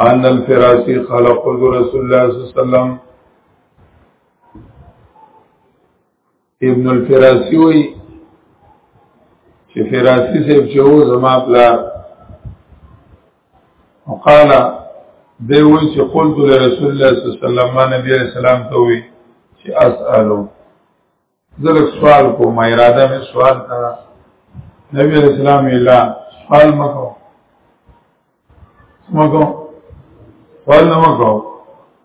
ان الفراسی خلق رسول الله صلی الله علیه وسلم ابن الفراسی وی چې فراسی صاحب چې و زما پلا وقال دی وی چې قلت لرسول الله صلی الله علیه وسلم نبی علیہ السلام ته وی چې اسالو زه لږ سوال کوم اراده مې سوال تا نبی علیہ السلام الا سوال مکو مکو سوال نه مکو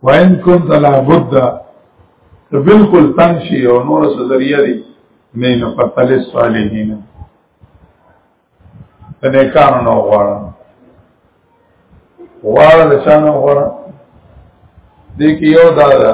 وان كنت لا بد ته بالکل تنگ شي او نور څه ذریعہ دي نه نه پتل صالحین ته نه کار نه غواړم غواړم چې نه غواړم دې کې یو دا ده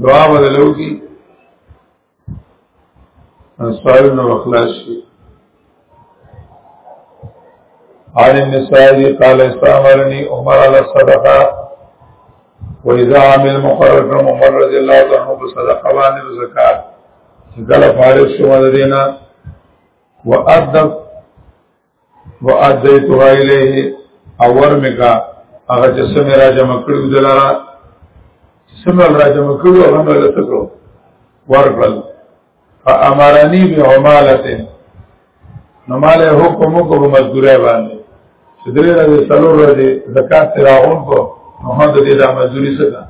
دعا بدلو کی سوال نو اخلاص شي عن النسائي قال استعملني عمر على الصدقه واذا عمل مقرر عمر رضي الله عنه بصدقه باندې زکات کله فارغ شو مدینه وادب وادیتها الیه اور مکا هغه چې سم را جمع کړو دلاره سم را جمع کړو هغه له تکړو ورکړل فامرنی بعمالته نو مال حکم کو په مزدوري باندې چې درې راځي څلور راځي زکات تراون کو نو هغه دې د مزدوري څخه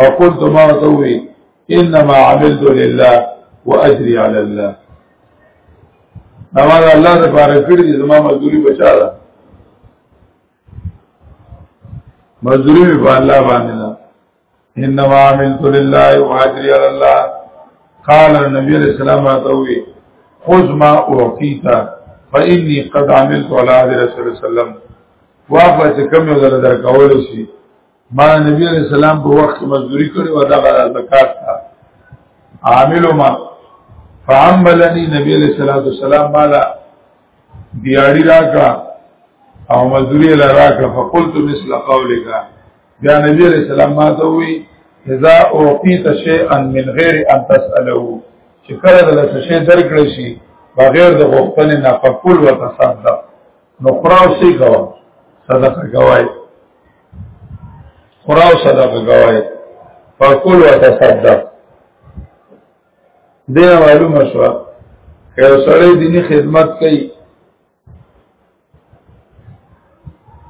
او قلت ما توي انما عملت لله واجري على الله دا ما الله د پاره کړی چې زما مزدوري بچا ده مزدوري می په الله باندې ده انما عملت لله واجري على الله قال النبي عليه السلام اتوي خذ ما اعطيت فاني قد عملت على رسول الله صلى الله عليه وسلم واپس کوم یو در کول شي ما نبی علیہ السلام په وخت کې مزدوری کړې و دا غره زکات تا عامل ما فعملني نبی علیہ الصلوۃ والسلام مالا دیاړی راکړه او مزدوری لا راکړه فقلت مثل قولک بیا نبی علیہ السلام ما ته وی اذا اعطيت شيئا من غير ان تساله چې کله د څه شي درکړې شي بغیر د غوښتنې نه فقل وتصدق نو خراو سي کوه صدقه کوي خراو صدقه گوائی فکل و تصدق دینا معلوم شوا که یو سړی دینی خدمت کوي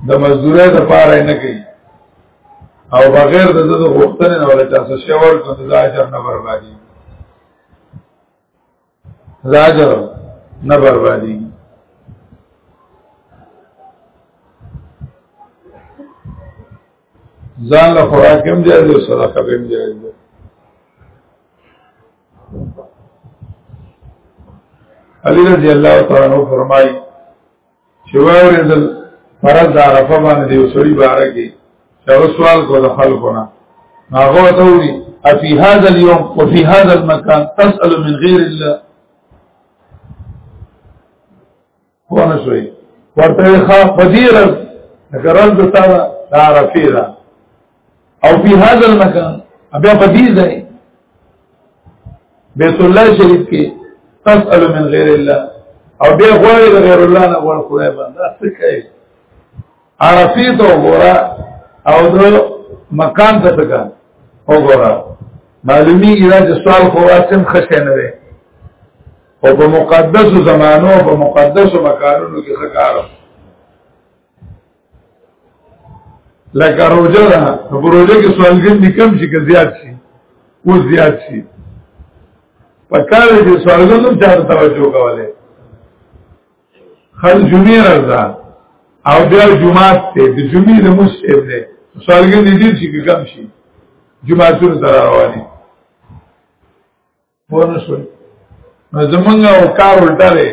د مزدورۍ د پاره نه کوي او بغیر د دغه غوښتنې نه ولا تاسو شاور کوم د اجر نه بربادي زاجر نه بربادي ځان له خوراک هم جایز او صدقه به هم جایز ده علی رضی الله تعالی عنہ فرمایي چې واورېدل فرض د عرفه باندې د یو سړي باره کې چې هغه سوال کو د خلکو نه هغه ته وایي افي هذا اليوم وفي هذا المكان تسأل من غير الله ونه شوي ورته ښه فضیلت ګرځ د تعالی عرفه ده او په هاذ المکان بیا په دې ځای بیت الله شریف کې تسأل من غیر الله او بیا غواړي غیر الله نه غواړي خدای باندې څه کوي عرفی ته وګوره او د مکان ته تکا وګوره معلومی ایرا چې سوال خو واسم خشه نه وي او په مقدس زمانو په مقدس مکانونو کې خکارو لکه روجه ده په روجه کې سوالګر دي کم شي که زیات شي او زیات شي پکار دي سوالګر هم چاره توجه کوله خل جمعې راځه او بیا جمعه ته د جمعې د مسلم نه سوالګر دي ډیر شي که کم شي جمعه ته رواني ونه شول نو زمونږ او کار الټه دی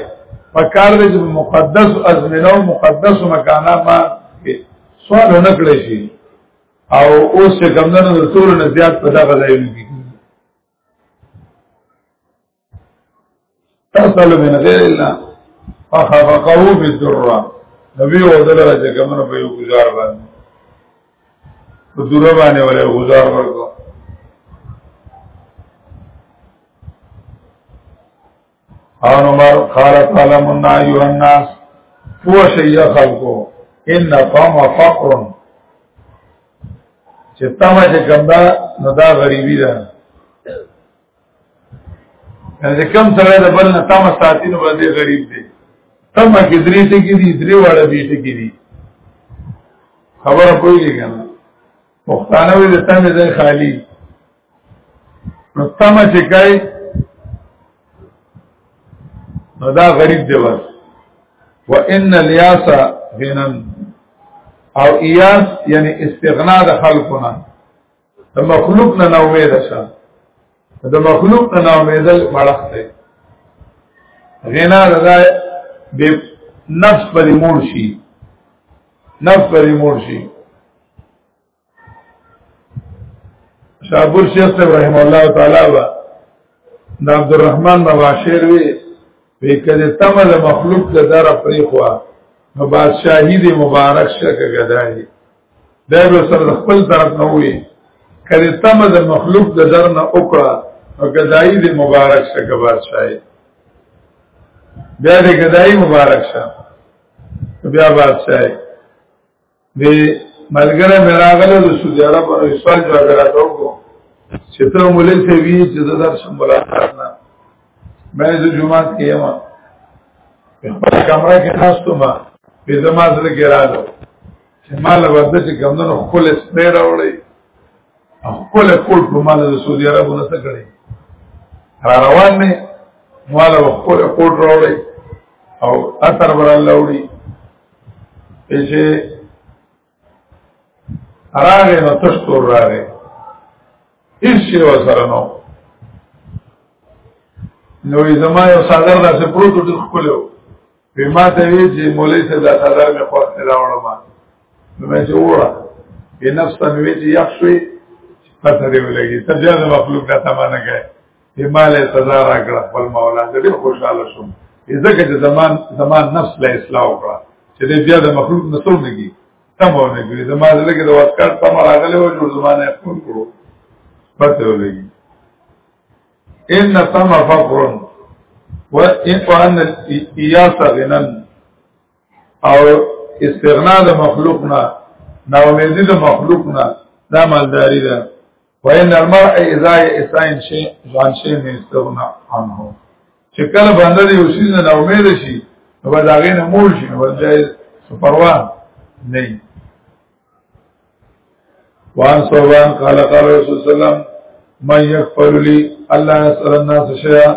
په کار دی چې مقدس ازمنه او مقدس مکانه ما سوال نه کړی شي او اوس چې کمندونو د ټول نه زیات په دغه ځای کې تاسو له من غیر الله فخفقه بالذره نبی او دلته چې کمنو په یو گزار باندې په دوره باندې ولې گزار ورکو ان عمر قال تعالی من ایو الناس فو شیء خلقو ان قام فقر چې تمه چې ګندا نو دا غریبی ده یعنی کم سره د بل نه تم ساتي نو باندې غریب دی تم کې درې ټکی دي درې واړه دي ټکی دي خبره کوي کنه پښتانه وي د تم ځای خالی نو تم چې کوي نو دا غریب دی بس وان الیاس غنن او ایاس یعنی استغنا د خلقنا د مخلوق نه نه امید شه د مخلوق نه نه امیدل مړښت دی غنا رضای به نفس پر مور شي نفس پر مور شي شابور شیخ صاحب رحم الله تعالی و د عبدالرحمن مباشر وی وی کده تم د مخلوق د در پرې خو نو بادشاہی دی مبارک شکه گدای دا به سره خپل طرف نه وي کله تم د مخلوق د در نه وکړه او غدای دې مبارک شه کبار شای بیا دې غدای مبارک شه بیا باد شای دې ملګری مې راغله د سعودي عرب او اسرائیل جوړه راټول کو چې ته مولوی سي وی چې زړه سم ملاقات نه مې د جمعات کې ما په خپل کمره کې ناستو ما په زما سره کې راغلو چې مال ورته چې کمندونو خپل سپیر راوړي خپل کول په مال د سعودي عربو نه څه کړي را روان نه مال خپل کول راوړي او اثر ور الله وړي چې راغې نو تشتور راغې هیڅ شي وسره نو نو زما یو صادر داسې پروت ډېر ښکلی و وی ما ته وی چې مولوی صاحب دا صدر مې خوښ نه راوړم نو مې چې وړه یې نفس ته وی چې یخ شوې پته دې ولګي ته بیا د مخلوق دا تمانه کوي مال سزا را کړ خپل مولا دې خوشاله شوم ځکه چې زمان زمان نفس له اصلاح وکړه چې دې بیا د مخلوق نسو نگی تمو نه کړی زما دې کې د واسکار تم راغله و جوړ زمانه خپل کړو پته ولګي ان تم فقر و ان وان اياس غنن او استغنا د مخلوق نه نا امیدی د مخلوق نه دا مالداری ده وان المرء اذا يسعين شيء ځان شي مستغنا عنه چې کله باندې یو شي نه امید شي نو دا غي نه مول شي نو دا پروا نه وان سوان قال قال رسول الله صلی الله علیه وسلم من يغفر لي الله يسأل الناس شيئا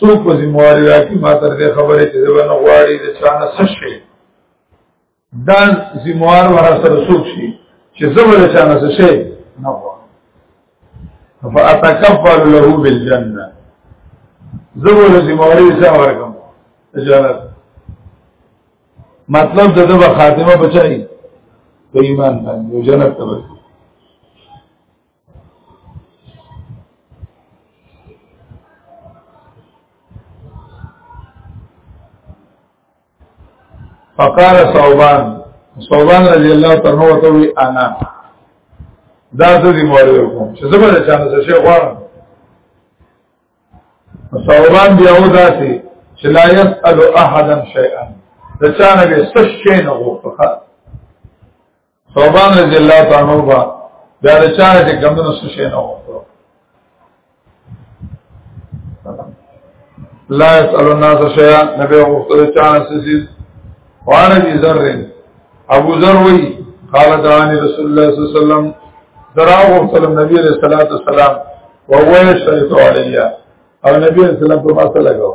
سوق په ذمہواری راکی ما تر دې خبرې چې زبر نه غواړي د چانه سشي دا زموار ورا سره سوک شي چې زبر چانه څه شي نه غواړم فاتکفل له بالجنه زبر زمواري څه ورکم تجارت مطلب د دغه خاتمه بچای په ایمان باندې جنت ته ورکړي فقال صوبان صوبان رضی الله تعالی عنہ ته وی انا دا زه دې مورې کوم چې زبر چانه څه شي غواړم صوبان بیا و داسي چې لا يسأل احدا شيئا د چانه به څه شي نه غوښته صوبان رضی الله تعالی عنہ با دا رچانه چې کمونو څه شي نه وکړو لا يسأل الناس شيئا نبي غفتر چانه سيسيز وعن ابي ذر ابو ذر وی قال دعاني رسول الله صلى الله عليه وسلم درا غفتر النبي عليه الصلاه والسلام وهو يشرط عليا او نبی صلی الله علیه وسلم په ما سره لګاو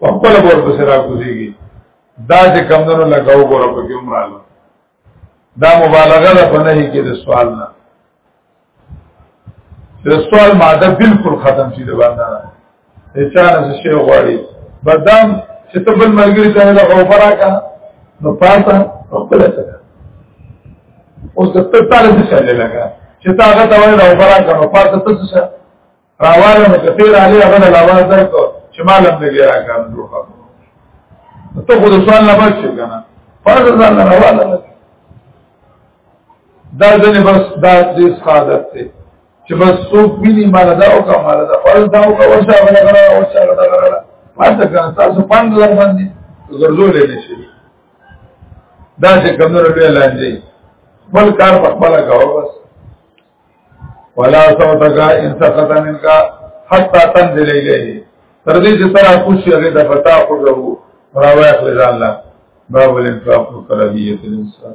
په خپل ور پسې را کوزيږي دا چې کمندونو لګاو ګوره په کې عمراله دا مبالغه ده په نهي کې د سوال نه د سوال ماده بالکل ختم شي د باندې نه اچانه څه شی غواړي بدام چې ته بل ملګری ته له غوبره کا نو پاته خپل څه اوس د تر تاسو څه لګا چې تا هغه ته وایي غوبره کا نو پاته څه راواله مو کثیر علی هغه له لاواز درکو چې مالم دې ګرا کار جوړ کړو ته خو د سوال نه بچ کنه فرض ځان نه راواله دا ځنه بس دا دې سعادت ته چې بس څوک ویني مال دا او کا مال دا فرض دا او کا ورشه غلا غلا ورشه غلا غلا ما ته کنه تاسو پاند لر باندې زرزول نه شي دا چې کمنو ربي لاندې بل کار په خپل کاوه بس ولا صوتك ان سقط منك حتى تنزل اليه تر دې چې ترا کوشش هغه د فتا خورو راوي خپل ځان لا باب الانفاق والتربيه الانسان